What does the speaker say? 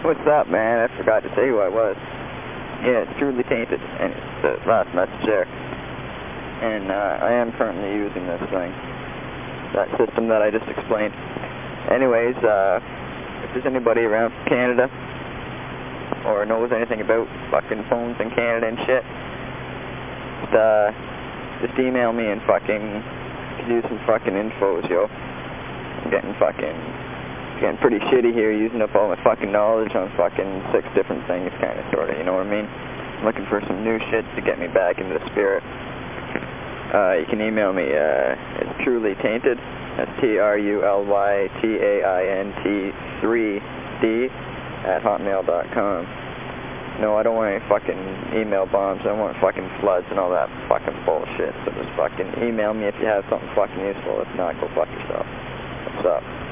What's up, man? I forgot to say who I was. Yeah, it's truly tainted, and it's the last message there. And uh, I am currently using this thing, that system that I just explained. Anyways, uh, if there's anybody around from Canada, or knows anything about fucking phones in Canada and shit, just, uh, just email me and fucking do some fucking infos, yo. I'm getting fucking, getting pretty shitty here using up all my fucking knowledge on fucking six different things, kind of, sort of, you know what I mean? I'm looking for some new shit to get me back into the spirit. Uh, you can email me, uh, it's truly tainted. That's T-R-U-L-Y-T-A-I-N-T-3-D at hotmail.com. No, I don't want any fucking email bombs. I don't want fucking floods and all that fucking bullshit. So just fucking email me if you have something fucking useful. If not, go fuck yourself. What's up?